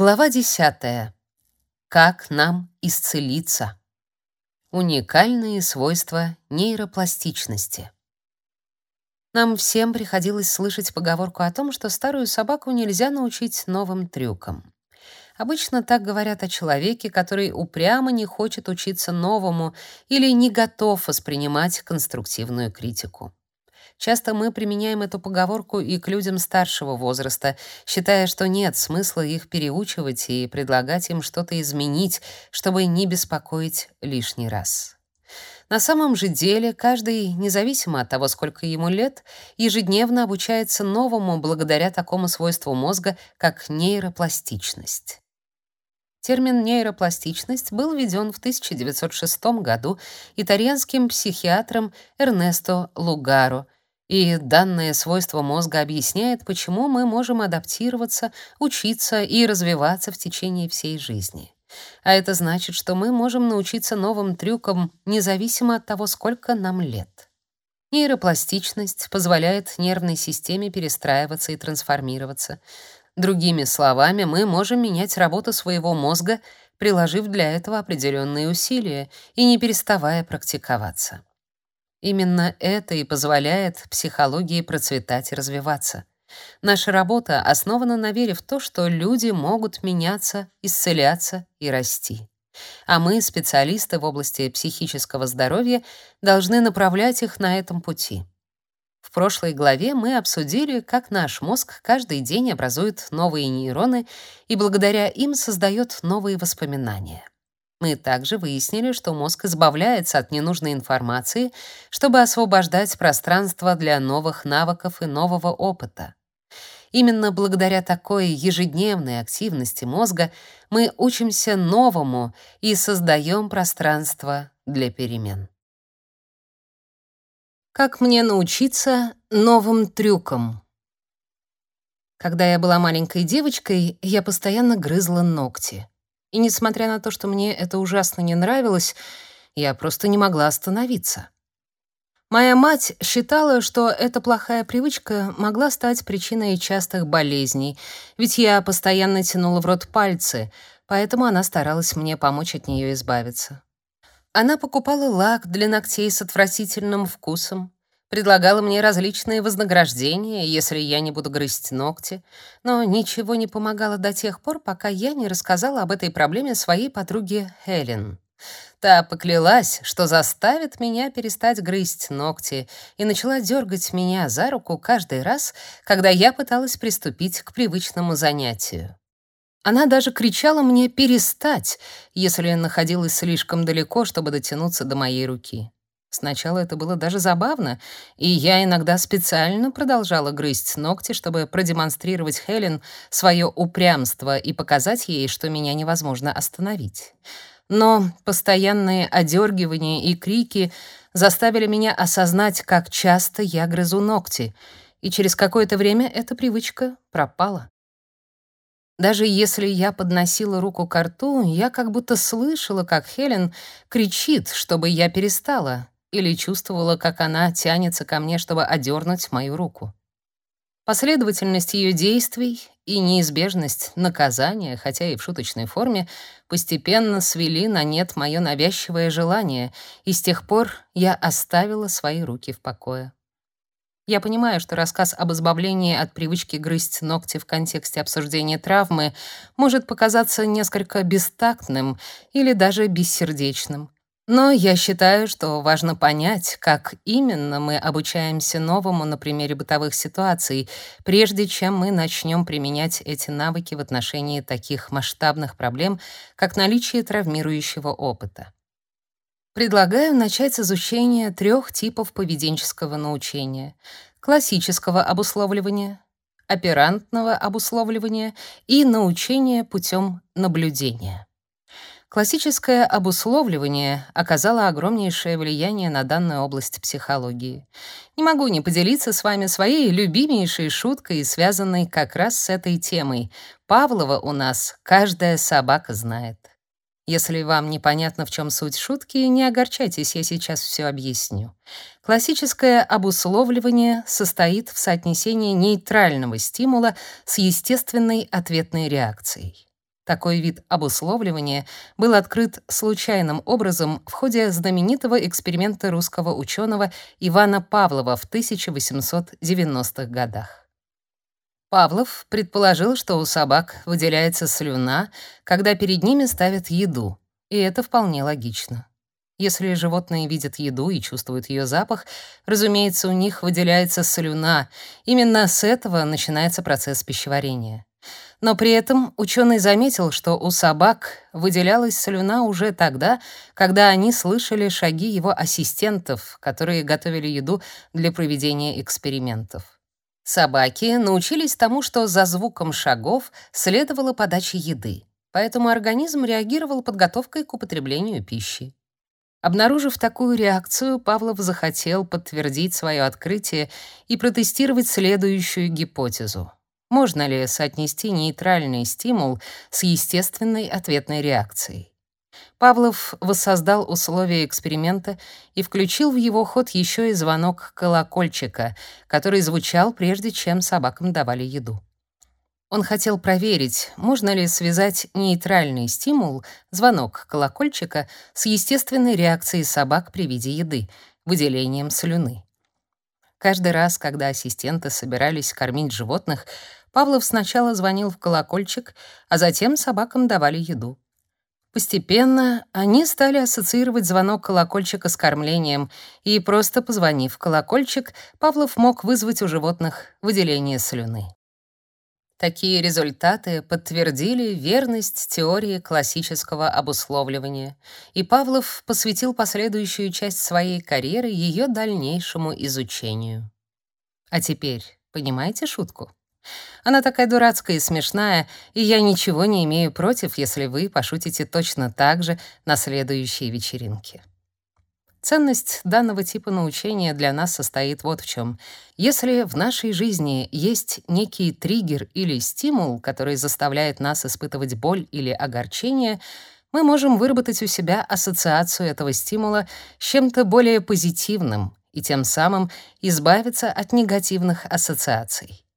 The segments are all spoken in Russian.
Глава 10. Как нам исцелиться? Уникальные свойства нейропластичности. Нам всем приходилось слышать поговорку о том, что старую собаку нельзя научить новым трюкам. Обычно так говорят о человеке, который упрямо не хочет учиться новому или не готов воспринимать конструктивную критику. Часто мы применяем эту поговорку и к людям старшего возраста, считая, что нет смысла их переучивать и предлагать им что-то изменить, чтобы не беспокоить лишний раз. На самом же деле каждый, независимо от того, сколько ему лет, ежедневно обучается новому благодаря такому свойству мозга, как нейропластичность. Термин нейропластичность был введен в 1906 году итальянским психиатром Эрнесто Лугаро и данное свойство мозга объясняет, почему мы можем адаптироваться, учиться и развиваться в течение всей жизни. А это значит, что мы можем научиться новым трюкам независимо от того, сколько нам лет. Нейропластичность позволяет нервной системе перестраиваться и трансформироваться. Другими словами, мы можем менять работу своего мозга, приложив для этого определенные усилия и не переставая практиковаться. Именно это и позволяет психологии процветать и развиваться. Наша работа основана на вере в то, что люди могут меняться, исцеляться и расти. А мы, специалисты в области психического здоровья, должны направлять их на этом пути. В прошлой главе мы обсудили, как наш мозг каждый день образует новые нейроны и благодаря им создает новые воспоминания. Мы также выяснили, что мозг избавляется от ненужной информации, чтобы освобождать пространство для новых навыков и нового опыта. Именно благодаря такой ежедневной активности мозга мы учимся новому и создаем пространство для перемен. Как мне научиться новым трюкам? Когда я была маленькой девочкой, я постоянно грызла ногти. И несмотря на то, что мне это ужасно не нравилось, я просто не могла остановиться. Моя мать считала, что эта плохая привычка могла стать причиной частых болезней, ведь я постоянно тянула в рот пальцы, поэтому она старалась мне помочь от нее избавиться. Она покупала лак для ногтей с отвратительным вкусом, предлагала мне различные вознаграждения, если я не буду грызть ногти, но ничего не помогало до тех пор, пока я не рассказала об этой проблеме своей подруге Хелен. Та поклялась, что заставит меня перестать грызть ногти, и начала дергать меня за руку каждый раз, когда я пыталась приступить к привычному занятию. Она даже кричала мне перестать, если находилась слишком далеко, чтобы дотянуться до моей руки. Сначала это было даже забавно, и я иногда специально продолжала грызть ногти, чтобы продемонстрировать Хелен свое упрямство и показать ей, что меня невозможно остановить. Но постоянные одергивания и крики заставили меня осознать, как часто я грызу ногти, и через какое-то время эта привычка пропала. Даже если я подносила руку к рту, я как будто слышала, как Хелен кричит, чтобы я перестала, или чувствовала, как она тянется ко мне, чтобы одернуть мою руку. Последовательность ее действий и неизбежность наказания, хотя и в шуточной форме, постепенно свели на нет мое навязчивое желание, и с тех пор я оставила свои руки в покое. Я понимаю, что рассказ об избавлении от привычки грызть ногти в контексте обсуждения травмы может показаться несколько бестактным или даже бессердечным. Но я считаю, что важно понять, как именно мы обучаемся новому на примере бытовых ситуаций, прежде чем мы начнем применять эти навыки в отношении таких масштабных проблем, как наличие травмирующего опыта. Предлагаю начать с изучения трех типов поведенческого научения: классического обусловливания, оперантного обусловливания и научения путем наблюдения. Классическое обусловливание оказало огромнейшее влияние на данную область психологии. Не могу не поделиться с вами своей любимейшей шуткой, связанной как раз с этой темой. Павлова у нас каждая собака знает. Если вам непонятно, в чем суть шутки, не огорчайтесь, я сейчас все объясню. Классическое обусловливание состоит в соотнесении нейтрального стимула с естественной ответной реакцией. Такой вид обусловливания был открыт случайным образом в ходе знаменитого эксперимента русского ученого Ивана Павлова в 1890-х годах. Павлов предположил, что у собак выделяется слюна, когда перед ними ставят еду, и это вполне логично. Если животные видят еду и чувствуют ее запах, разумеется, у них выделяется слюна. Именно с этого начинается процесс пищеварения. Но при этом ученый заметил, что у собак выделялась слюна уже тогда, когда они слышали шаги его ассистентов, которые готовили еду для проведения экспериментов. Собаки научились тому, что за звуком шагов следовала подача еды, поэтому организм реагировал подготовкой к употреблению пищи. Обнаружив такую реакцию, Павлов захотел подтвердить свое открытие и протестировать следующую гипотезу. Можно ли соотнести нейтральный стимул с естественной ответной реакцией? Павлов воссоздал условия эксперимента и включил в его ход еще и звонок колокольчика, который звучал прежде, чем собакам давали еду. Он хотел проверить, можно ли связать нейтральный стимул, звонок колокольчика, с естественной реакцией собак при виде еды, выделением слюны. Каждый раз, когда ассистенты собирались кормить животных, Павлов сначала звонил в колокольчик, а затем собакам давали еду. Постепенно они стали ассоциировать звонок колокольчика с кормлением, и просто позвонив в колокольчик, Павлов мог вызвать у животных выделение слюны. Такие результаты подтвердили верность теории классического обусловливания, и Павлов посвятил последующую часть своей карьеры ее дальнейшему изучению. А теперь понимаете шутку? Она такая дурацкая и смешная, и я ничего не имею против, если вы пошутите точно так же на следующей вечеринке. Ценность данного типа научения для нас состоит вот в чем. Если в нашей жизни есть некий триггер или стимул, который заставляет нас испытывать боль или огорчение, мы можем выработать у себя ассоциацию этого стимула с чем-то более позитивным и тем самым избавиться от негативных ассоциаций.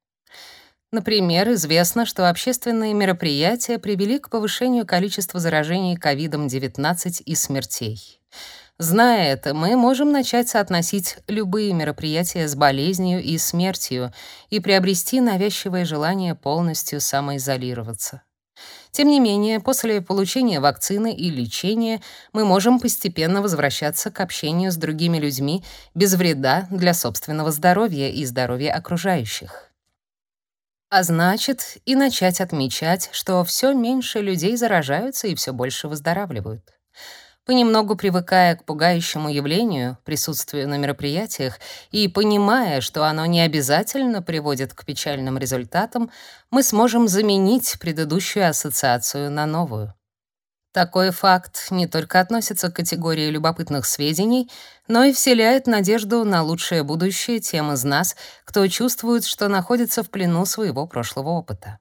Например, известно, что общественные мероприятия привели к повышению количества заражений COVID-19 и смертей. Зная это, мы можем начать соотносить любые мероприятия с болезнью и смертью и приобрести навязчивое желание полностью самоизолироваться. Тем не менее, после получения вакцины и лечения мы можем постепенно возвращаться к общению с другими людьми без вреда для собственного здоровья и здоровья окружающих. А значит, и начать отмечать, что все меньше людей заражаются и все больше выздоравливают. Понемногу привыкая к пугающему явлению, присутствию на мероприятиях, и понимая, что оно не обязательно приводит к печальным результатам, мы сможем заменить предыдущую ассоциацию на новую. Такой факт не только относится к категории любопытных сведений, но и вселяет надежду на лучшее будущее тем из нас, кто чувствует, что находится в плену своего прошлого опыта.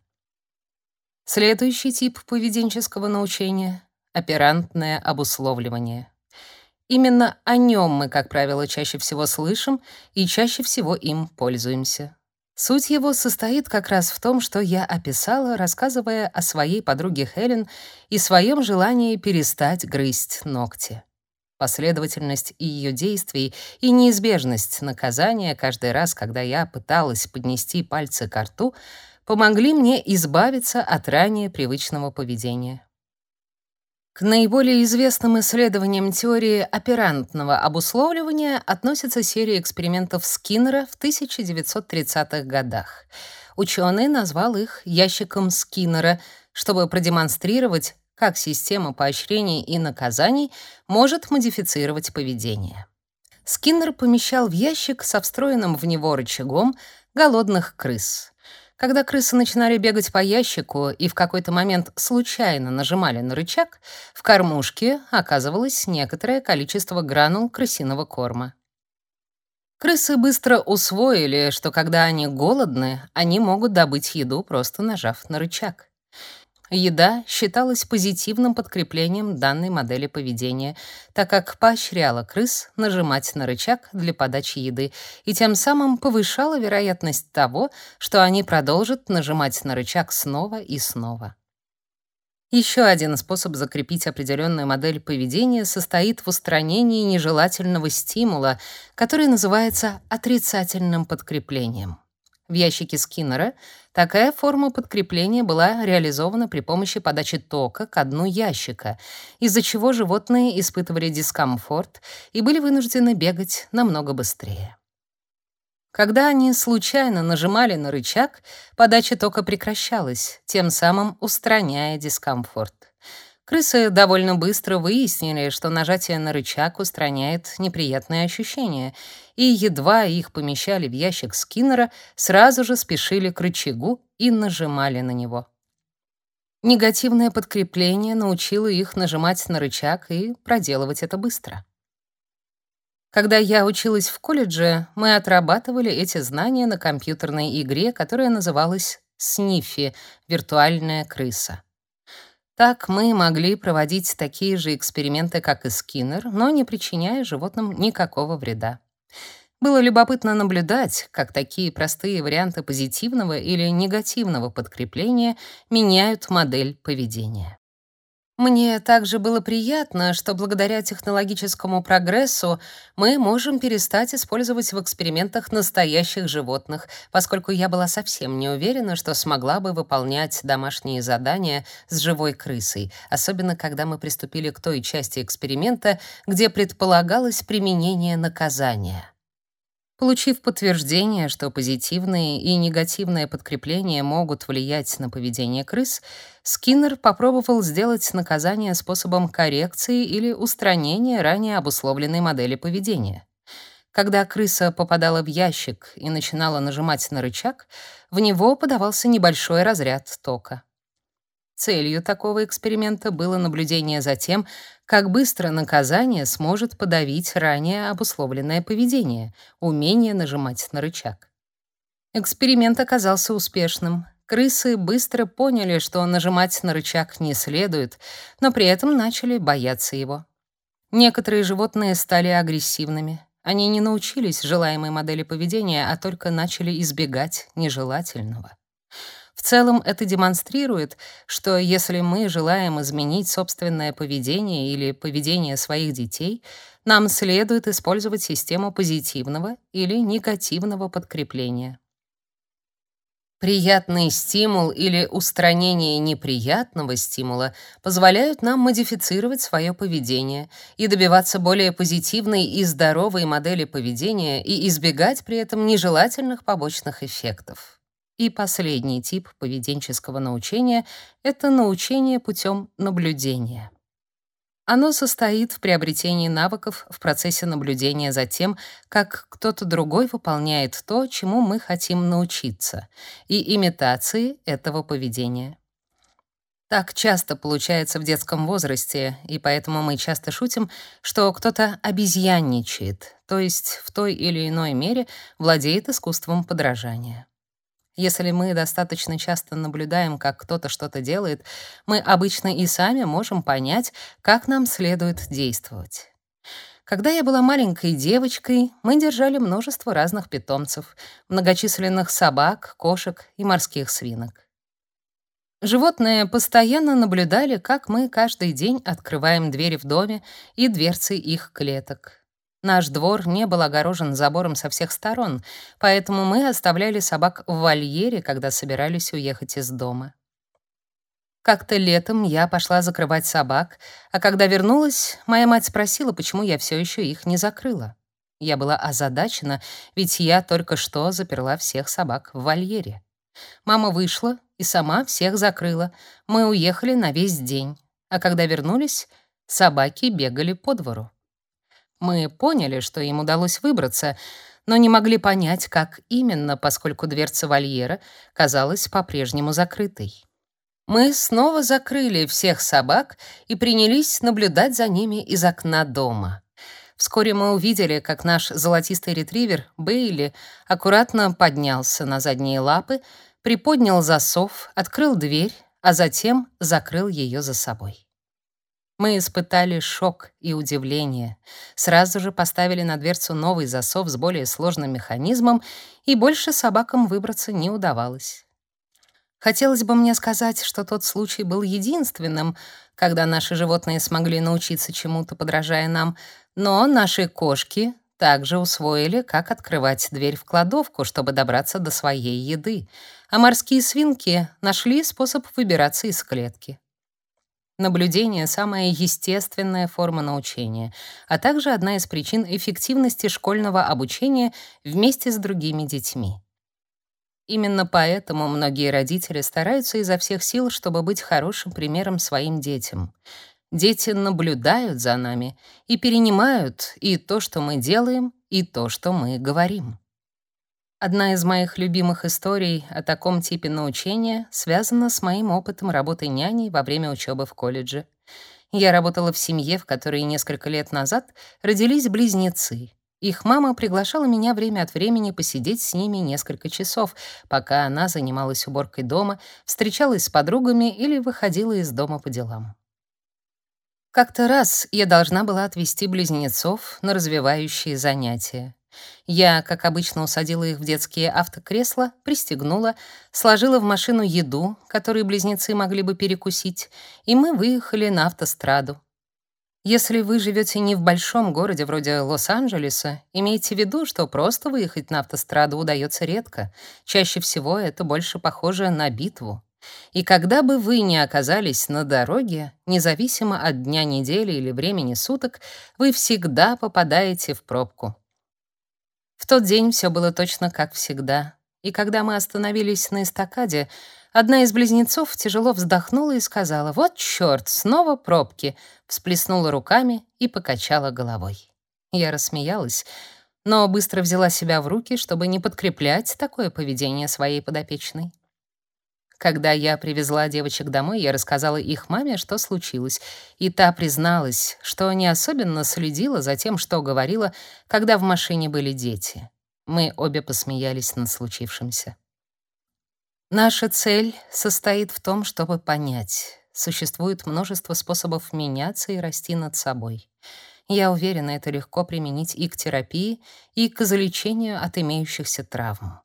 Следующий тип поведенческого научения — оперантное обусловливание. Именно о нем мы, как правило, чаще всего слышим и чаще всего им пользуемся. Суть его состоит как раз в том, что я описала, рассказывая о своей подруге Хелен и своем желании перестать грызть ногти. Последовательность ее действий и неизбежность наказания каждый раз, когда я пыталась поднести пальцы к рту, помогли мне избавиться от ранее привычного поведения. Наиболее известным исследованиям теории оперантного обусловливания относится серия экспериментов Скиннера в 1930-х годах. Ученый назвал их ящиком Скиннера, чтобы продемонстрировать, как система поощрений и наказаний может модифицировать поведение. Скиннер помещал в ящик со встроенным в него рычагом голодных крыс. Когда крысы начинали бегать по ящику и в какой-то момент случайно нажимали на рычаг, в кормушке оказывалось некоторое количество гранул крысиного корма. Крысы быстро усвоили, что когда они голодны, они могут добыть еду, просто нажав на рычаг. Еда считалась позитивным подкреплением данной модели поведения, так как поощряла крыс нажимать на рычаг для подачи еды и тем самым повышала вероятность того, что они продолжат нажимать на рычаг снова и снова. Еще один способ закрепить определенную модель поведения состоит в устранении нежелательного стимула, который называется отрицательным подкреплением. В ящике Скиннера такая форма подкрепления была реализована при помощи подачи тока к дну ящика, из-за чего животные испытывали дискомфорт и были вынуждены бегать намного быстрее. Когда они случайно нажимали на рычаг, подача тока прекращалась, тем самым устраняя дискомфорт. Крысы довольно быстро выяснили, что нажатие на рычаг устраняет неприятные ощущения, и едва их помещали в ящик Скиннера, сразу же спешили к рычагу и нажимали на него. Негативное подкрепление научило их нажимать на рычаг и проделывать это быстро. Когда я училась в колледже, мы отрабатывали эти знания на компьютерной игре, которая называлась Сниффи — виртуальная крыса. Так мы могли проводить такие же эксперименты, как и Скиннер, но не причиняя животным никакого вреда. Было любопытно наблюдать, как такие простые варианты позитивного или негативного подкрепления меняют модель поведения. Мне также было приятно, что благодаря технологическому прогрессу мы можем перестать использовать в экспериментах настоящих животных, поскольку я была совсем не уверена, что смогла бы выполнять домашние задания с живой крысой, особенно когда мы приступили к той части эксперимента, где предполагалось применение наказания. Получив подтверждение, что позитивные и негативные подкрепления могут влиять на поведение крыс, Скиннер попробовал сделать наказание способом коррекции или устранения ранее обусловленной модели поведения. Когда крыса попадала в ящик и начинала нажимать на рычаг, в него подавался небольшой разряд тока. Целью такого эксперимента было наблюдение за тем, как быстро наказание сможет подавить ранее обусловленное поведение, умение нажимать на рычаг. Эксперимент оказался успешным. Крысы быстро поняли, что нажимать на рычаг не следует, но при этом начали бояться его. Некоторые животные стали агрессивными. Они не научились желаемой модели поведения, а только начали избегать нежелательного. В целом это демонстрирует, что если мы желаем изменить собственное поведение или поведение своих детей, нам следует использовать систему позитивного или негативного подкрепления. Приятный стимул или устранение неприятного стимула позволяют нам модифицировать свое поведение и добиваться более позитивной и здоровой модели поведения и избегать при этом нежелательных побочных эффектов. И последний тип поведенческого научения — это научение путем наблюдения. Оно состоит в приобретении навыков в процессе наблюдения за тем, как кто-то другой выполняет то, чему мы хотим научиться, и имитации этого поведения. Так часто получается в детском возрасте, и поэтому мы часто шутим, что кто-то обезьянничает, то есть в той или иной мере владеет искусством подражания. Если мы достаточно часто наблюдаем, как кто-то что-то делает, мы обычно и сами можем понять, как нам следует действовать. Когда я была маленькой девочкой, мы держали множество разных питомцев, многочисленных собак, кошек и морских свинок. Животные постоянно наблюдали, как мы каждый день открываем двери в доме и дверцы их клеток. Наш двор не был огорожен забором со всех сторон, поэтому мы оставляли собак в вольере, когда собирались уехать из дома. Как-то летом я пошла закрывать собак, а когда вернулась, моя мать спросила, почему я все еще их не закрыла. Я была озадачена, ведь я только что заперла всех собак в вольере. Мама вышла и сама всех закрыла. Мы уехали на весь день, а когда вернулись, собаки бегали по двору. Мы поняли, что им удалось выбраться, но не могли понять, как именно, поскольку дверца вольера казалась по-прежнему закрытой. Мы снова закрыли всех собак и принялись наблюдать за ними из окна дома. Вскоре мы увидели, как наш золотистый ретривер Бейли аккуратно поднялся на задние лапы, приподнял засов, открыл дверь, а затем закрыл ее за собой. Мы испытали шок и удивление. Сразу же поставили на дверцу новый засов с более сложным механизмом, и больше собакам выбраться не удавалось. Хотелось бы мне сказать, что тот случай был единственным, когда наши животные смогли научиться чему-то, подражая нам, но наши кошки также усвоили, как открывать дверь в кладовку, чтобы добраться до своей еды, а морские свинки нашли способ выбираться из клетки. Наблюдение — самая естественная форма научения, а также одна из причин эффективности школьного обучения вместе с другими детьми. Именно поэтому многие родители стараются изо всех сил, чтобы быть хорошим примером своим детям. Дети наблюдают за нами и перенимают и то, что мы делаем, и то, что мы говорим. Одна из моих любимых историй о таком типе научения связана с моим опытом работы няней во время учебы в колледже. Я работала в семье, в которой несколько лет назад родились близнецы. Их мама приглашала меня время от времени посидеть с ними несколько часов, пока она занималась уборкой дома, встречалась с подругами или выходила из дома по делам. Как-то раз я должна была отвезти близнецов на развивающие занятия. Я, как обычно, усадила их в детские автокресла, пристегнула, сложила в машину еду, которую близнецы могли бы перекусить, и мы выехали на автостраду. Если вы живете не в большом городе вроде Лос-Анджелеса, имейте в виду, что просто выехать на автостраду удается редко. Чаще всего это больше похоже на битву. И когда бы вы ни оказались на дороге, независимо от дня недели или времени суток, вы всегда попадаете в пробку. В тот день все было точно как всегда. И когда мы остановились на эстакаде, одна из близнецов тяжело вздохнула и сказала: "Вот чёрт, снова пробки", всплеснула руками и покачала головой. Я рассмеялась, но быстро взяла себя в руки, чтобы не подкреплять такое поведение своей подопечной. Когда я привезла девочек домой, я рассказала их маме, что случилось, и та призналась, что не особенно следила за тем, что говорила, когда в машине были дети. Мы обе посмеялись над случившимся. Наша цель состоит в том, чтобы понять, существует множество способов меняться и расти над собой. Я уверена, это легко применить и к терапии, и к излечению от имеющихся травм.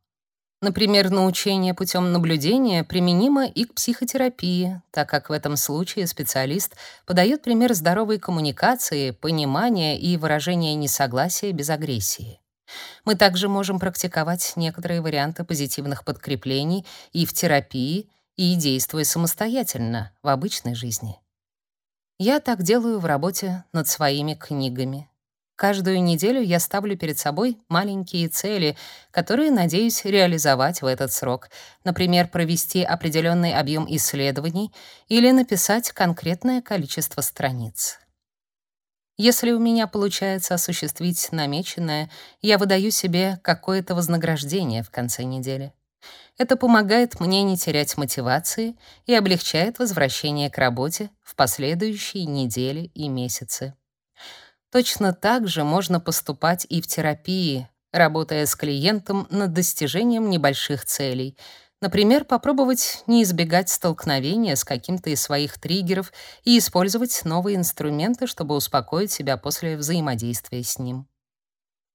Например, научение путем наблюдения применимо и к психотерапии, так как в этом случае специалист подает пример здоровой коммуникации, понимания и выражения несогласия без агрессии. Мы также можем практиковать некоторые варианты позитивных подкреплений и в терапии, и действуя самостоятельно в обычной жизни. Я так делаю в работе над своими книгами. Каждую неделю я ставлю перед собой маленькие цели, которые надеюсь реализовать в этот срок. Например, провести определенный объем исследований или написать конкретное количество страниц. Если у меня получается осуществить намеченное, я выдаю себе какое-то вознаграждение в конце недели. Это помогает мне не терять мотивации и облегчает возвращение к работе в последующие недели и месяцы. Точно так же можно поступать и в терапии, работая с клиентом над достижением небольших целей. Например, попробовать не избегать столкновения с каким-то из своих триггеров и использовать новые инструменты, чтобы успокоить себя после взаимодействия с ним.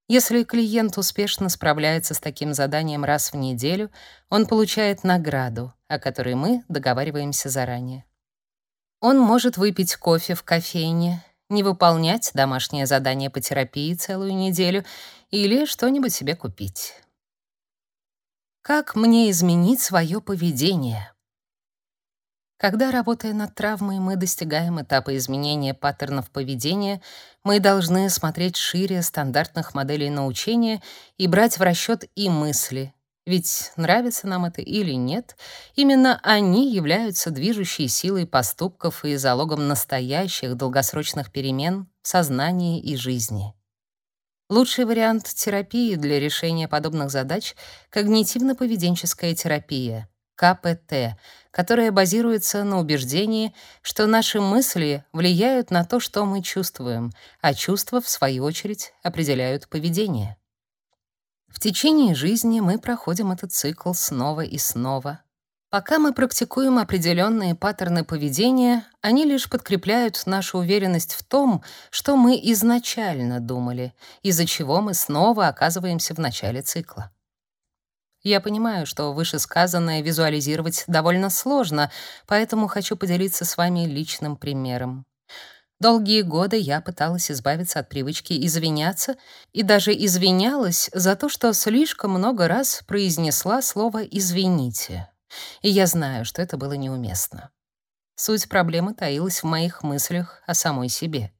Если клиент успешно справляется с таким заданием раз в неделю, он получает награду, о которой мы договариваемся заранее. Он может выпить кофе в кофейне, не выполнять домашнее задание по терапии целую неделю или что-нибудь себе купить. Как мне изменить свое поведение? Когда, работая над травмой, мы достигаем этапа изменения паттернов поведения, мы должны смотреть шире стандартных моделей научения и брать в расчет и мысли, ведь нравится нам это или нет, именно они являются движущей силой поступков и залогом настоящих долгосрочных перемен в сознании и жизни. Лучший вариант терапии для решения подобных задач — когнитивно-поведенческая терапия, КПТ, которая базируется на убеждении, что наши мысли влияют на то, что мы чувствуем, а чувства, в свою очередь, определяют поведение. В течение жизни мы проходим этот цикл снова и снова. Пока мы практикуем определенные паттерны поведения, они лишь подкрепляют нашу уверенность в том, что мы изначально думали, из-за чего мы снова оказываемся в начале цикла. Я понимаю, что вышесказанное визуализировать довольно сложно, поэтому хочу поделиться с вами личным примером. Долгие годы я пыталась избавиться от привычки извиняться и даже извинялась за то, что слишком много раз произнесла слово «извините». И я знаю, что это было неуместно. Суть проблемы таилась в моих мыслях о самой себе.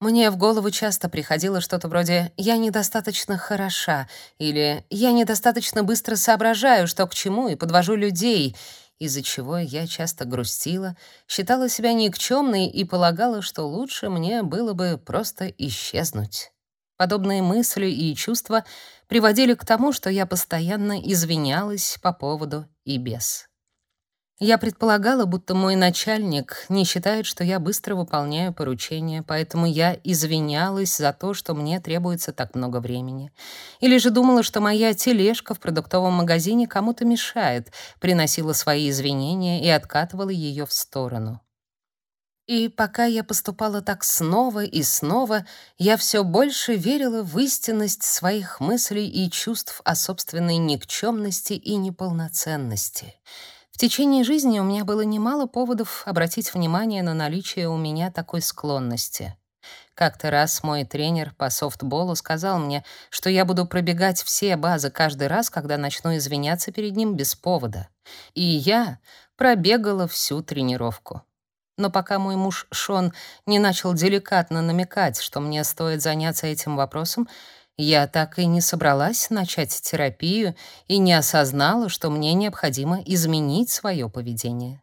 Мне в голову часто приходило что-то вроде «я недостаточно хороша» или «я недостаточно быстро соображаю, что к чему, и подвожу людей», из-за чего я часто грустила, считала себя никчемной и полагала, что лучше мне было бы просто исчезнуть. Подобные мысли и чувства приводили к тому, что я постоянно извинялась по поводу и без. Я предполагала, будто мой начальник не считает, что я быстро выполняю поручения, поэтому я извинялась за то, что мне требуется так много времени. Или же думала, что моя тележка в продуктовом магазине кому-то мешает, приносила свои извинения и откатывала ее в сторону. И пока я поступала так снова и снова, я все больше верила в истинность своих мыслей и чувств о собственной никчемности и неполноценности — в течение жизни у меня было немало поводов обратить внимание на наличие у меня такой склонности. Как-то раз мой тренер по софтболу сказал мне, что я буду пробегать все базы каждый раз, когда начну извиняться перед ним без повода. И я пробегала всю тренировку. Но пока мой муж Шон не начал деликатно намекать, что мне стоит заняться этим вопросом, я так и не собралась начать терапию и не осознала, что мне необходимо изменить свое поведение.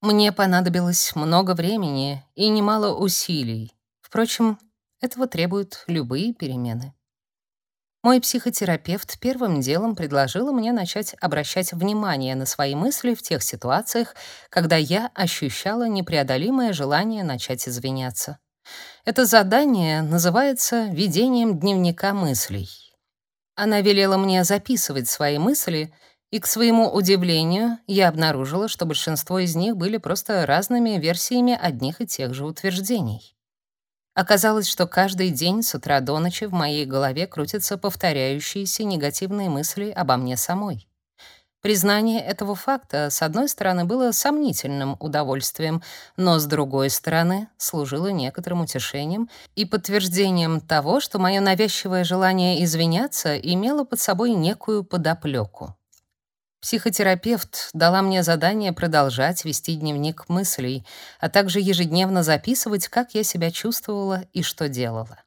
Мне понадобилось много времени и немало усилий. Впрочем, этого требуют любые перемены. Мой психотерапевт первым делом предложила мне начать обращать внимание на свои мысли в тех ситуациях, когда я ощущала непреодолимое желание начать извиняться. Это задание называется «Ведением дневника мыслей». Она велела мне записывать свои мысли, и, к своему удивлению, я обнаружила, что большинство из них были просто разными версиями одних и тех же утверждений. Оказалось, что каждый день с утра до ночи в моей голове крутятся повторяющиеся негативные мысли обо мне самой. Признание этого факта, с одной стороны, было сомнительным удовольствием, но с другой стороны, служило некоторым утешением и подтверждением того, что мое навязчивое желание извиняться имело под собой некую подоплеку. Психотерапевт дала мне задание продолжать вести дневник мыслей, а также ежедневно записывать, как я себя чувствовала и что делала.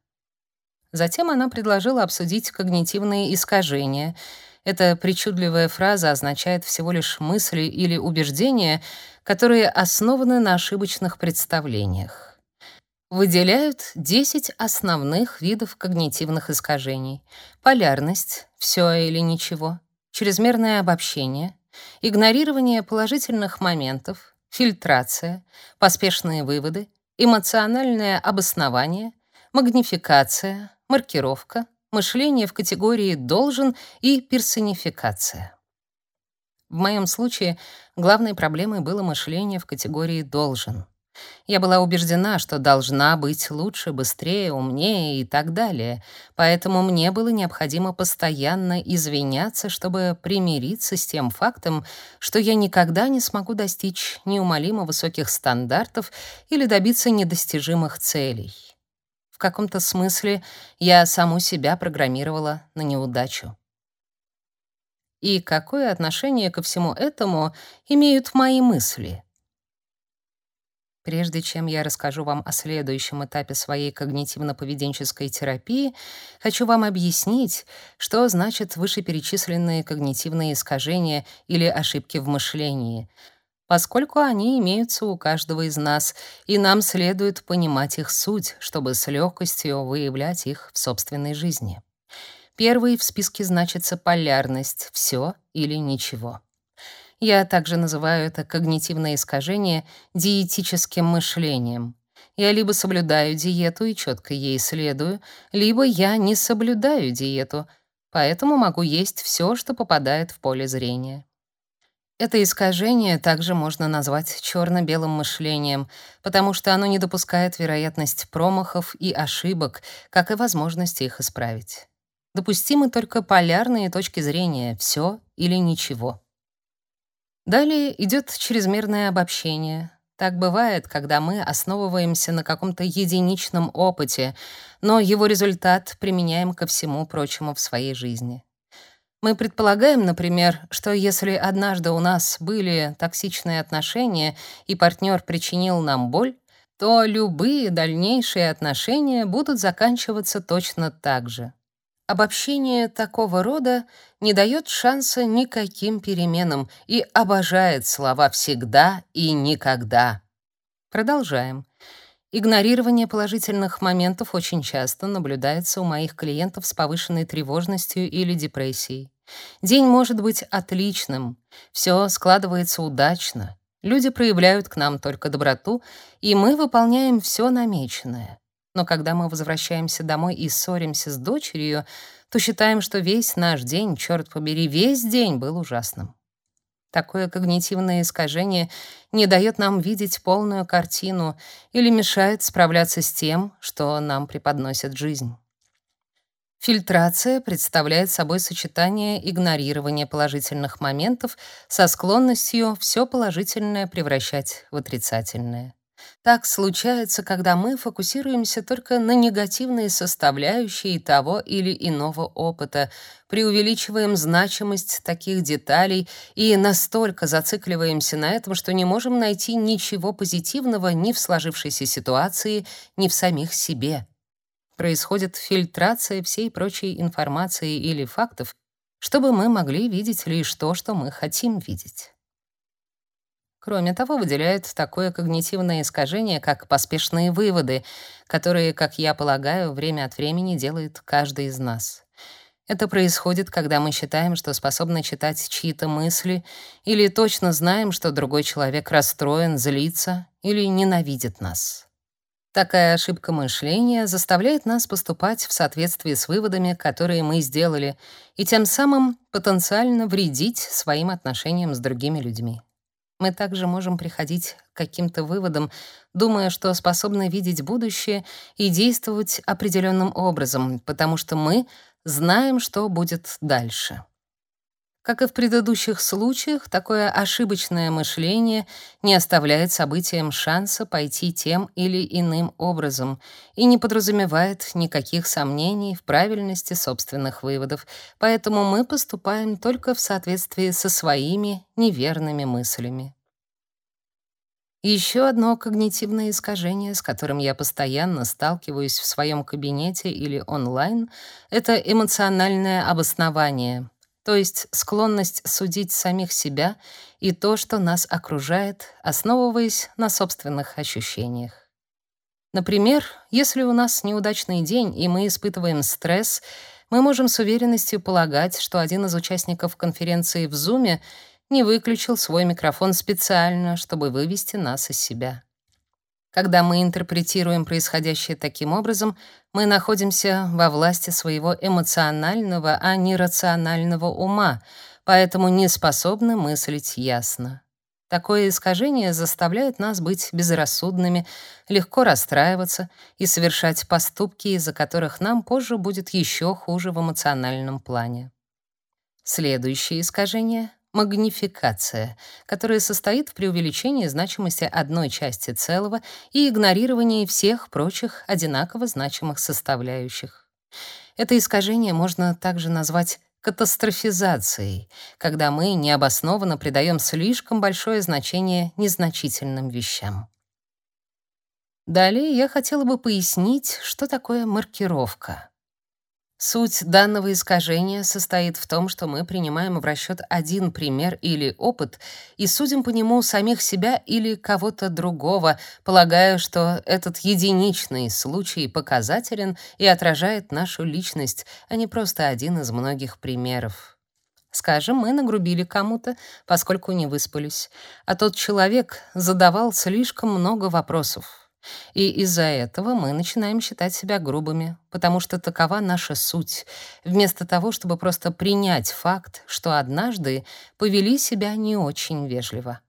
Затем она предложила обсудить когнитивные искажения — эта причудливая фраза означает всего лишь мысли или убеждения, которые основаны на ошибочных представлениях. Выделяют 10 основных видов когнитивных искажений: полярность, все или ничего, чрезмерное обобщение, игнорирование положительных моментов, фильтрация, поспешные выводы, эмоциональное обоснование, магнификация, маркировка, мышление в категории «должен» и персонификация. В моем случае главной проблемой было мышление в категории «должен». Я была убеждена, что должна быть лучше, быстрее, умнее и так далее, поэтому мне было необходимо постоянно извиняться, чтобы примириться с тем фактом, что я никогда не смогу достичь неумолимо высоких стандартов или добиться недостижимых целей каком-то смысле я саму себя программировала на неудачу. И какое отношение ко всему этому имеют мои мысли? Прежде чем я расскажу вам о следующем этапе своей когнитивно-поведенческой терапии, хочу вам объяснить, что значит вышеперечисленные когнитивные искажения или ошибки в мышлении — поскольку они имеются у каждого из нас, и нам следует понимать их суть, чтобы с легкостью выявлять их в собственной жизни. Первый в списке значится полярность — все или ничего. Я также называю это когнитивное искажение диетическим мышлением. Я либо соблюдаю диету и четко ей следую, либо я не соблюдаю диету, поэтому могу есть все, что попадает в поле зрения. Это искажение также можно назвать черно-белым мышлением, потому что оно не допускает вероятность промахов и ошибок, как и возможности их исправить. Допустимы только полярные точки зрения «все» или «ничего». Далее идет чрезмерное обобщение. Так бывает, когда мы основываемся на каком-то единичном опыте, но его результат применяем ко всему прочему в своей жизни. Мы предполагаем, например, что если однажды у нас были токсичные отношения и партнер причинил нам боль, то любые дальнейшие отношения будут заканчиваться точно так же. Обобщение такого рода не дает шанса никаким переменам и обожает слова «всегда» и «никогда». Продолжаем. Игнорирование положительных моментов очень часто наблюдается у моих клиентов с повышенной тревожностью или депрессией. День может быть отличным, все складывается удачно, люди проявляют к нам только доброту, и мы выполняем все намеченное. Но когда мы возвращаемся домой и ссоримся с дочерью, то считаем, что весь наш день, черт побери, весь день был ужасным. Такое когнитивное искажение не дает нам видеть полную картину или мешает справляться с тем, что нам преподносит жизнь. Фильтрация представляет собой сочетание игнорирования положительных моментов со склонностью все положительное превращать в отрицательное. Так случается, когда мы фокусируемся только на негативные составляющие того или иного опыта, преувеличиваем значимость таких деталей и настолько зацикливаемся на этом, что не можем найти ничего позитивного ни в сложившейся ситуации, ни в самих себе. Происходит фильтрация всей прочей информации или фактов, чтобы мы могли видеть лишь то, что мы хотим видеть. Кроме того, выделяют такое когнитивное искажение, как поспешные выводы, которые, как я полагаю, время от времени делает каждый из нас. Это происходит, когда мы считаем, что способны читать чьи-то мысли, или точно знаем, что другой человек расстроен, злится или ненавидит нас. Такая ошибка мышления заставляет нас поступать в соответствии с выводами, которые мы сделали, и тем самым потенциально вредить своим отношениям с другими людьми. Мы также можем приходить к каким-то выводам, думая, что способны видеть будущее и действовать определенным образом, потому что мы знаем, что будет дальше. Как и в предыдущих случаях, такое ошибочное мышление не оставляет событиям шанса пойти тем или иным образом и не подразумевает никаких сомнений в правильности собственных выводов, поэтому мы поступаем только в соответствии со своими неверными мыслями. Еще одно когнитивное искажение, с которым я постоянно сталкиваюсь в своем кабинете или онлайн, это эмоциональное обоснование, то есть склонность судить самих себя и то, что нас окружает, основываясь на собственных ощущениях. Например, если у нас неудачный день и мы испытываем стресс, мы можем с уверенностью полагать, что один из участников конференции в Zoom не выключил свой микрофон специально, чтобы вывести нас из себя. Когда мы интерпретируем происходящее таким образом, мы находимся во власти своего эмоционального, а не рационального ума, поэтому не способны мыслить ясно. Такое искажение заставляет нас быть безрассудными, легко расстраиваться и совершать поступки, из-за которых нам позже будет еще хуже в эмоциональном плане. Следующее искажение магнификация, которая состоит в преувеличении значимости одной части целого и игнорировании всех прочих одинаково значимых составляющих. Это искажение можно также назвать катастрофизацией, когда мы необоснованно придаем слишком большое значение незначительным вещам. Далее я хотела бы пояснить, что такое маркировка. Суть данного искажения состоит в том, что мы принимаем в расчет один пример или опыт и судим по нему самих себя или кого-то другого, полагая, что этот единичный случай показателен и отражает нашу личность, а не просто один из многих примеров. Скажем, мы нагрубили кому-то, поскольку не выспались, а тот человек задавал слишком много вопросов. И из-за этого мы начинаем считать себя грубыми, потому что такова наша суть, вместо того, чтобы просто принять факт, что однажды повели себя не очень вежливо.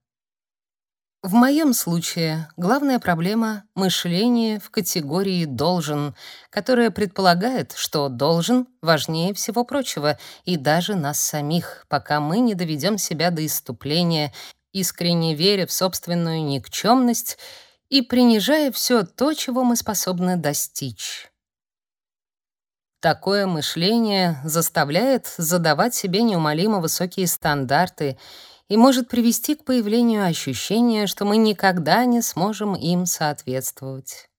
В моем случае главная проблема — мышление в категории «должен», которое предполагает, что «должен» важнее всего прочего и даже нас самих, пока мы не доведем себя до исступления, искренне веря в собственную никчемность и принижая все то, чего мы способны достичь. Такое мышление заставляет задавать себе неумолимо высокие стандарты — и может привести к появлению ощущения, что мы никогда не сможем им соответствовать.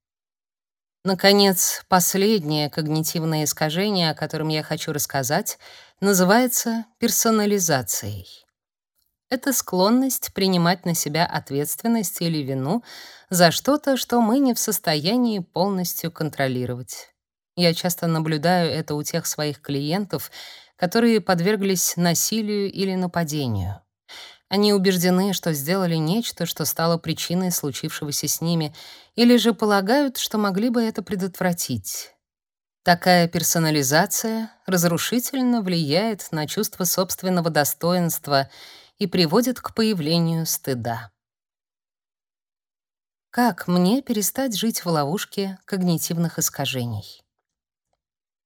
Наконец, последнее когнитивное искажение, о котором я хочу рассказать, называется персонализацией. Это склонность принимать на себя ответственность или вину за что-то, что мы не в состоянии полностью контролировать. Я часто наблюдаю это у тех своих клиентов, которые подверглись насилию или нападению. Они убеждены, что сделали нечто, что стало причиной случившегося с ними, или же полагают, что могли бы это предотвратить. Такая персонализация разрушительно влияет на чувство собственного достоинства и приводит к появлению стыда. Как мне перестать жить в ловушке когнитивных искажений?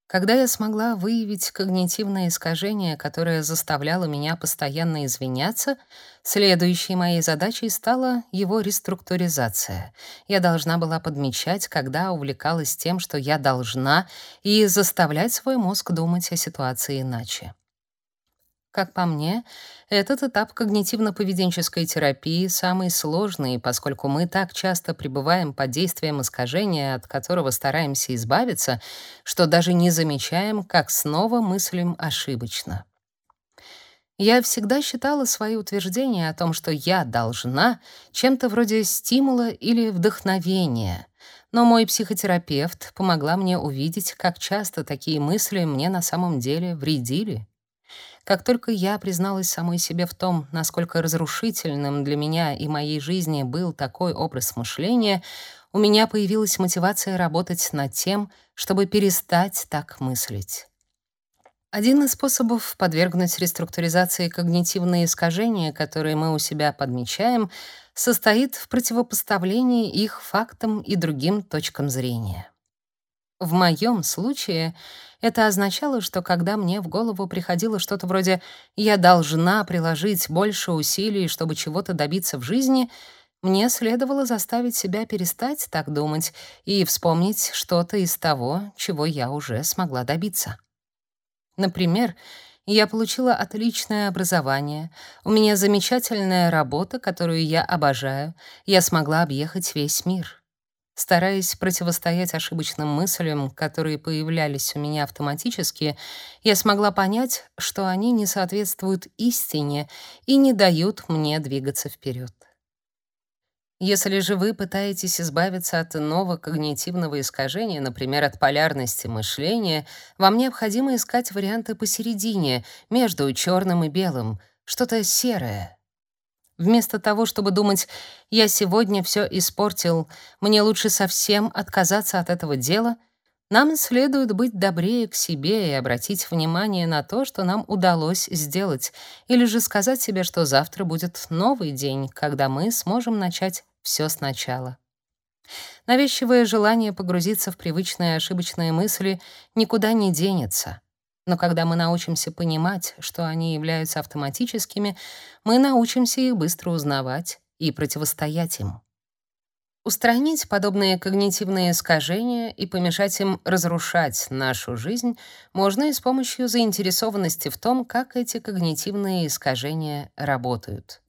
Когда я смогла выявить когнитивное искажение, которое заставляло меня постоянно извиняться, следующей моей задачей стала его реструктуризация. Я должна была подмечать, когда увлекалась тем, что я должна, и заставлять свой мозг думать о ситуации иначе. Как по мне, этот этап когнитивно-поведенческой терапии самый сложный, поскольку мы так часто пребываем под действием искажения, от которого стараемся избавиться, что даже не замечаем, как снова мыслим ошибочно. Я всегда считала свои утверждения о том, что я должна, чем-то вроде стимула или вдохновения. Но мой психотерапевт помогла мне увидеть, как часто такие мысли мне на самом деле вредили. Как только я призналась самой себе в том, насколько разрушительным для меня и моей жизни был такой образ мышления, у меня появилась мотивация работать над тем, чтобы перестать так мыслить. Один из способов подвергнуть реструктуризации когнитивные искажения, которые мы у себя подмечаем, состоит в противопоставлении их фактам и другим точкам зрения. В моем случае это означало, что когда мне в голову приходило что-то вроде «я должна приложить больше усилий, чтобы чего-то добиться в жизни», мне следовало заставить себя перестать так думать и вспомнить что-то из того, чего я уже смогла добиться. Например, я получила отличное образование, у меня замечательная работа, которую я обожаю, я смогла объехать весь мир. Стараясь противостоять ошибочным мыслям, которые появлялись у меня автоматически, я смогла понять, что они не соответствуют истине и не дают мне двигаться вперед. Если же вы пытаетесь избавиться от иного когнитивного искажения, например, от полярности мышления, вам необходимо искать варианты посередине, между черным и белым, что-то серое — Вместо того, чтобы думать «я сегодня все испортил, мне лучше совсем отказаться от этого дела», нам следует быть добрее к себе и обратить внимание на то, что нам удалось сделать, или же сказать себе, что завтра будет новый день, когда мы сможем начать все сначала. Навязчивое желание погрузиться в привычные ошибочные мысли никуда не денется — но когда мы научимся понимать, что они являются автоматическими, мы научимся их быстро узнавать и противостоять им. Устранить подобные когнитивные искажения и помешать им разрушать нашу жизнь можно и с помощью заинтересованности в том, как эти когнитивные искажения работают.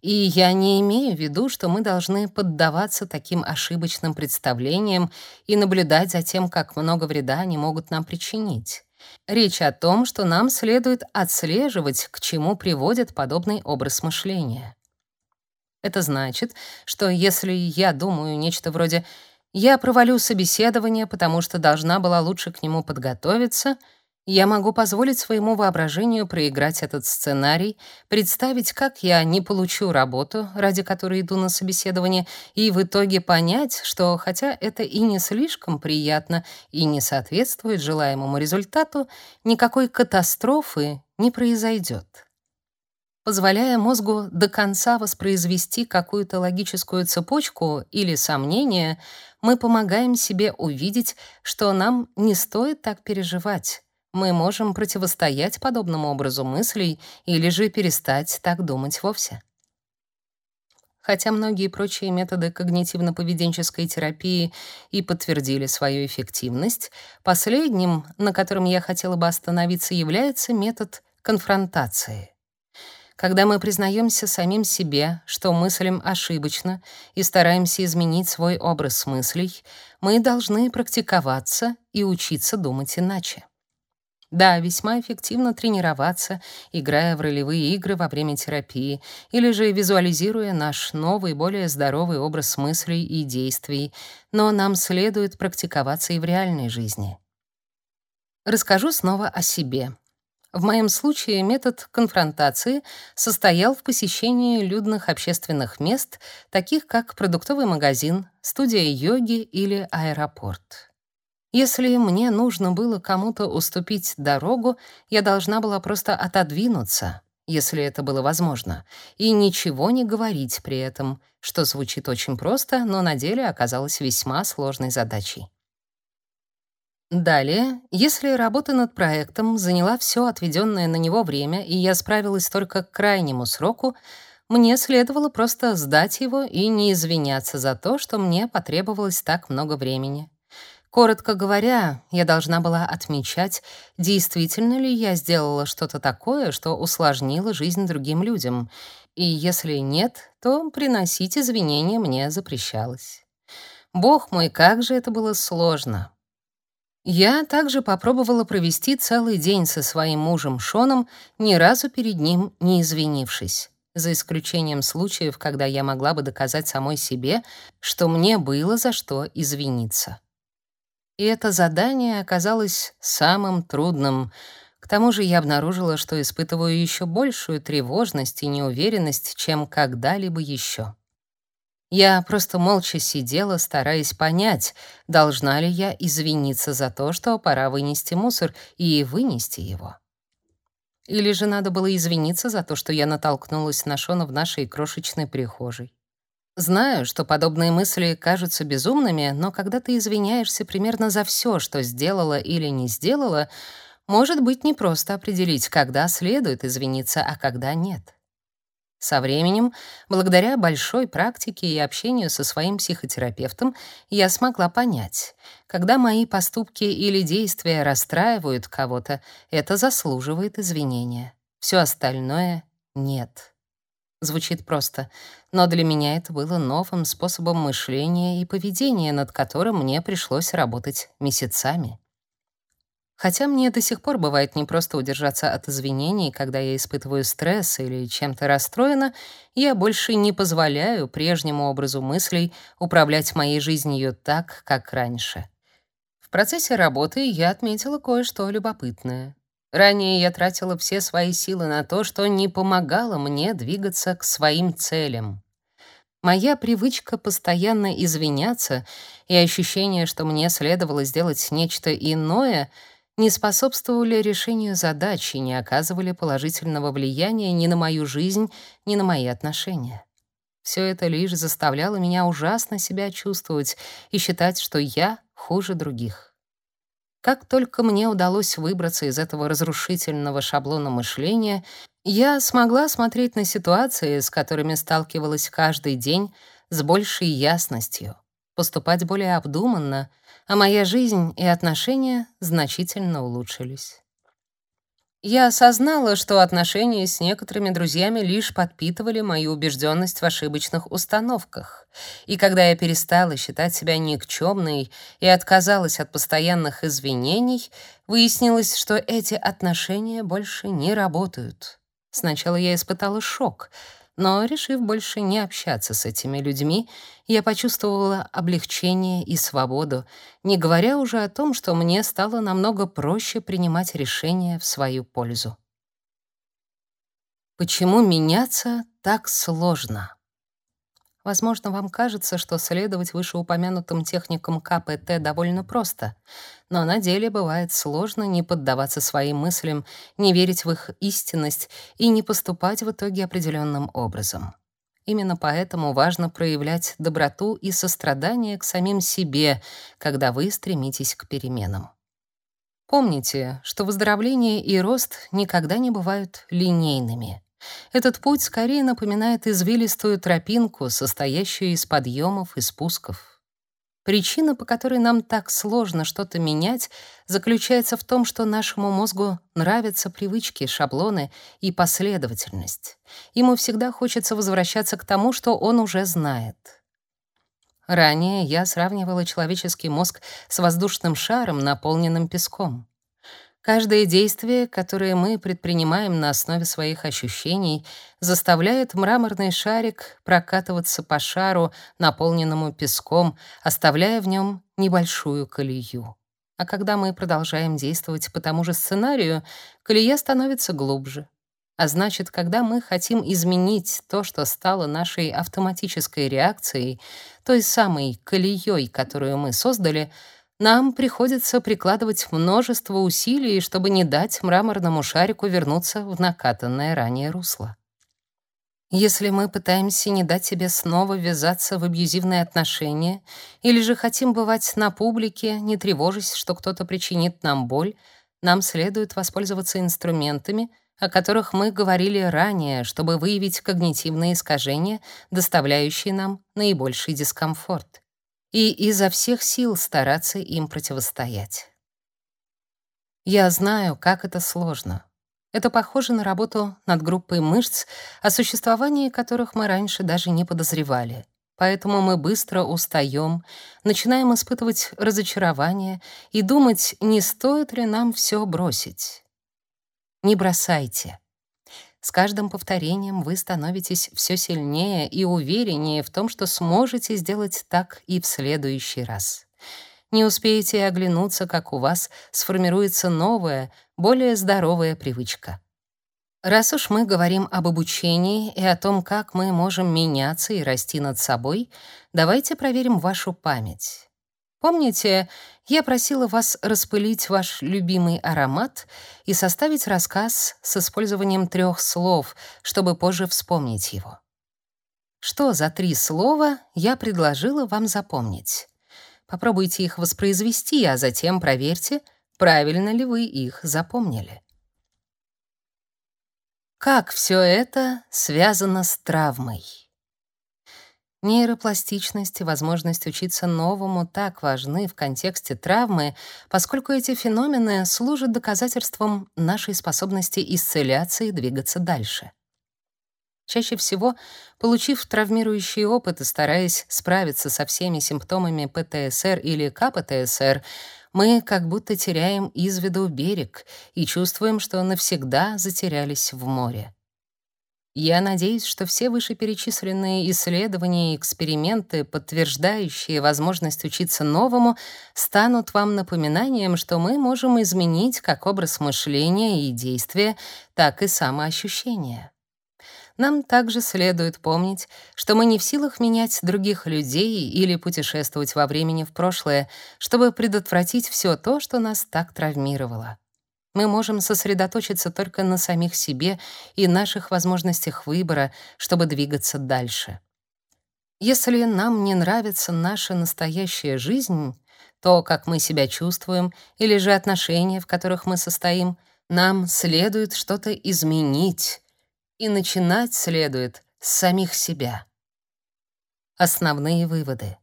И я не имею в виду, что мы должны поддаваться таким ошибочным представлениям и наблюдать за тем, как много вреда они могут нам причинить. Речь о том, что нам следует отслеживать, к чему приводит подобный образ мышления. Это значит, что если я думаю нечто вроде «я провалю собеседование, потому что должна была лучше к нему подготовиться», я могу позволить своему воображению проиграть этот сценарий, представить, как я не получу работу, ради которой иду на собеседование, и в итоге понять, что хотя это и не слишком приятно и не соответствует желаемому результату, никакой катастрофы не произойдет. Позволяя мозгу до конца воспроизвести какую-то логическую цепочку или сомнение, мы помогаем себе увидеть, что нам не стоит так переживать. Мы можем противостоять подобному образу мыслей или же перестать так думать вовсе. Хотя многие прочие методы когнитивно-поведенческой терапии и подтвердили свою эффективность, последним, на котором я хотела бы остановиться, является метод конфронтации. Когда мы признаемся самим себе, что мыслим ошибочно и стараемся изменить свой образ мыслей, мы должны практиковаться и учиться думать иначе. Да, весьма эффективно тренироваться, играя в ролевые игры во время терапии или же визуализируя наш новый, более здоровый образ мыслей и действий, но нам следует практиковаться и в реальной жизни. Расскажу снова о себе. В моем случае метод конфронтации состоял в посещении людных общественных мест, таких как продуктовый магазин, студия йоги или аэропорт. Если мне нужно было кому-то уступить дорогу, я должна была просто отодвинуться, если это было возможно, и ничего не говорить при этом, что звучит очень просто, но на деле оказалось весьма сложной задачей. Далее, если работа над проектом заняла все отведенное на него время, и я справилась только к крайнему сроку, мне следовало просто сдать его и не извиняться за то, что мне потребовалось так много времени. Коротко говоря, я должна была отмечать, действительно ли я сделала что-то такое, что усложнило жизнь другим людям. И если нет, то приносить извинения мне запрещалось. Бог мой, как же это было сложно. Я также попробовала провести целый день со своим мужем Шоном, ни разу перед ним не извинившись за исключением случаев, когда я могла бы доказать самой себе, что мне было за что извиниться. И это задание оказалось самым трудным. К тому же я обнаружила, что испытываю еще большую тревожность и неуверенность, чем когда-либо еще. Я просто молча сидела, стараясь понять, должна ли я извиниться за то, что пора вынести мусор, и вынести его. Или же надо было извиниться за то, что я натолкнулась на Шона в нашей крошечной прихожей. Знаю, что подобные мысли кажутся безумными, но когда ты извиняешься примерно за все, что сделала или не сделала, может быть непросто определить, когда следует извиниться, а когда нет. Со временем, благодаря большой практике и общению со своим психотерапевтом, я смогла понять, когда мои поступки или действия расстраивают кого-то, это заслуживает извинения. Все остальное — нет. Звучит просто, но для меня это было новым способом мышления и поведения, над которым мне пришлось работать месяцами. Хотя мне до сих пор бывает непросто удержаться от извинений, когда я испытываю стресс или чем-то расстроена, я больше не позволяю прежнему образу мыслей управлять моей жизнью так, как раньше. В процессе работы я отметила кое-что любопытное. Ранее я тратила все свои силы на то, что не помогало мне двигаться к своим целям. Моя привычка постоянно извиняться и ощущение, что мне следовало сделать нечто иное, не способствовали решению задач и не оказывали положительного влияния ни на мою жизнь, ни на мои отношения. Все это лишь заставляло меня ужасно себя чувствовать и считать, что я хуже других. Как только мне удалось выбраться из этого разрушительного шаблона мышления, я смогла смотреть на ситуации, с которыми сталкивалась каждый день, с большей ясностью, поступать более обдуманно, а моя жизнь и отношения значительно улучшились. Я осознала, что отношения с некоторыми друзьями лишь подпитывали мою убежденность в ошибочных установках. И когда я перестала считать себя никчемной и отказалась от постоянных извинений, выяснилось, что эти отношения больше не работают. Сначала я испытала шок — но, решив больше не общаться с этими людьми, я почувствовала облегчение и свободу, не говоря уже о том, что мне стало намного проще принимать решения в свою пользу. Почему меняться так сложно? Возможно, вам кажется, что следовать вышеупомянутым техникам КПТ довольно просто, но на деле бывает сложно не поддаваться своим мыслям, не верить в их истинность и не поступать в итоге определенным образом. Именно поэтому важно проявлять доброту и сострадание к самим себе, когда вы стремитесь к переменам. Помните, что выздоровление и рост никогда не бывают линейными. Этот путь скорее напоминает извилистую тропинку, состоящую из подъемов и спусков. Причина, по которой нам так сложно что-то менять, заключается в том, что нашему мозгу нравятся привычки, шаблоны и последовательность. Ему всегда хочется возвращаться к тому, что он уже знает. Ранее я сравнивала человеческий мозг с воздушным шаром, наполненным песком. Каждое действие, которое мы предпринимаем на основе своих ощущений, заставляет мраморный шарик прокатываться по шару, наполненному песком, оставляя в нем небольшую колею. А когда мы продолжаем действовать по тому же сценарию, колея становится глубже. А значит, когда мы хотим изменить то, что стало нашей автоматической реакцией, той самой колеей, которую мы создали — нам приходится прикладывать множество усилий, чтобы не дать мраморному шарику вернуться в накатанное ранее русло. Если мы пытаемся не дать себе снова ввязаться в абьюзивные отношения или же хотим бывать на публике, не тревожась, что кто-то причинит нам боль, нам следует воспользоваться инструментами, о которых мы говорили ранее, чтобы выявить когнитивные искажения, доставляющие нам наибольший дискомфорт и изо всех сил стараться им противостоять. Я знаю, как это сложно. Это похоже на работу над группой мышц, о существовании которых мы раньше даже не подозревали. Поэтому мы быстро устаем, начинаем испытывать разочарование и думать, не стоит ли нам все бросить. Не бросайте. С каждым повторением вы становитесь все сильнее и увереннее в том, что сможете сделать так и в следующий раз. Не успеете оглянуться, как у вас сформируется новая, более здоровая привычка. Раз уж мы говорим об обучении и о том, как мы можем меняться и расти над собой, давайте проверим вашу память. Помните, я просила вас распылить ваш любимый аромат и составить рассказ с использованием трех слов, чтобы позже вспомнить его. Что за три слова я предложила вам запомнить? Попробуйте их воспроизвести, а затем проверьте, правильно ли вы их запомнили. Как все это связано с травмой? Нейропластичность и возможность учиться новому так важны в контексте травмы, поскольку эти феномены служат доказательством нашей способности исцеляться и двигаться дальше. Чаще всего, получив травмирующий опыт и стараясь справиться со всеми симптомами ПТСР или КПТСР, мы как будто теряем из виду берег и чувствуем, что навсегда затерялись в море. Я надеюсь, что все вышеперечисленные исследования и эксперименты, подтверждающие возможность учиться новому, станут вам напоминанием, что мы можем изменить как образ мышления и действия, так и самоощущение. Нам также следует помнить, что мы не в силах менять других людей или путешествовать во времени в прошлое, чтобы предотвратить все то, что нас так травмировало. Мы можем сосредоточиться только на самих себе и наших возможностях выбора, чтобы двигаться дальше. Если нам не нравится наша настоящая жизнь, то, как мы себя чувствуем, или же отношения, в которых мы состоим, нам следует что-то изменить, и начинать следует с самих себя. Основные выводы.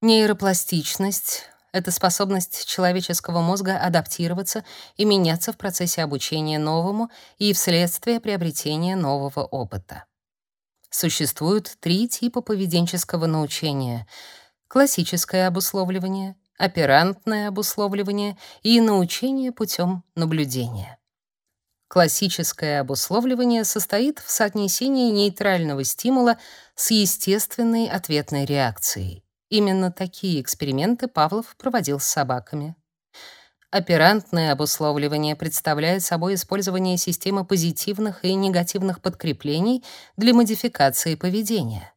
Нейропластичность это способность человеческого мозга адаптироваться и меняться в процессе обучения новому и вследствие приобретения нового опыта. Существуют три типа поведенческого научения: классическое обусловливание, оперантное обусловливание и научение путем наблюдения. Классическое обусловливание состоит в соотнесении нейтрального стимула с естественной ответной реакцией. Именно такие эксперименты Павлов проводил с собаками. Оперантное обусловливание представляет собой использование системы позитивных и негативных подкреплений для модификации поведения.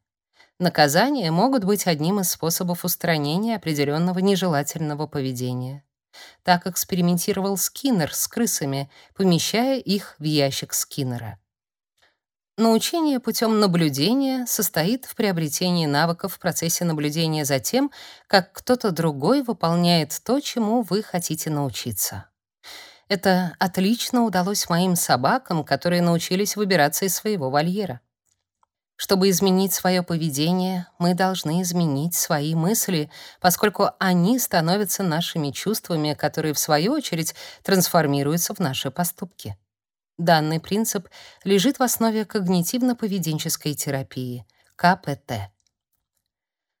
Наказания могут быть одним из способов устранения определенного нежелательного поведения. Так экспериментировал Скиннер с крысами, помещая их в ящик Скиннера. Научение путем наблюдения состоит в приобретении навыков в процессе наблюдения за тем, как кто-то другой выполняет то, чему вы хотите научиться. Это отлично удалось моим собакам, которые научились выбираться из своего вольера. Чтобы изменить свое поведение, мы должны изменить свои мысли, поскольку они становятся нашими чувствами, которые в свою очередь трансформируются в наши поступки. Данный принцип лежит в основе когнитивно-поведенческой терапии КПТ.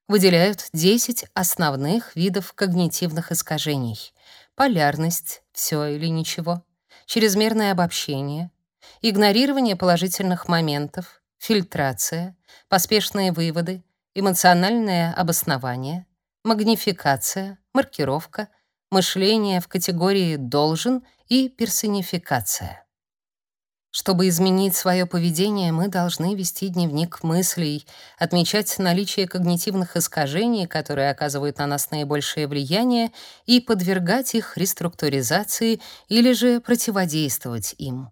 Выделяют 10 основных видов когнитивных искажений: полярность, все или ничего, чрезмерное обобщение, игнорирование положительных моментов, фильтрация, поспешные выводы, эмоциональное обоснование, магнификация, маркировка, мышление в категории должен и персонификация. Чтобы изменить свое поведение, мы должны вести дневник мыслей, отмечать наличие когнитивных искажений, которые оказывают на нас наибольшее влияние, и подвергать их реструктуризации или же противодействовать им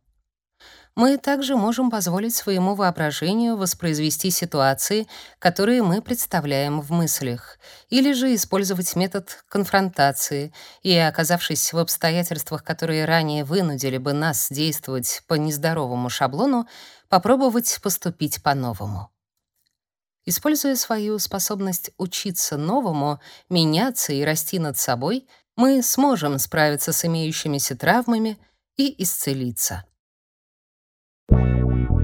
мы также можем позволить своему воображению воспроизвести ситуации, которые мы представляем в мыслях, или же использовать метод конфронтации и, оказавшись в обстоятельствах, которые ранее вынудили бы нас действовать по нездоровому шаблону, попробовать поступить по-новому. Используя свою способность учиться новому, меняться и расти над собой, мы сможем справиться с имеющимися травмами и исцелиться. Thank.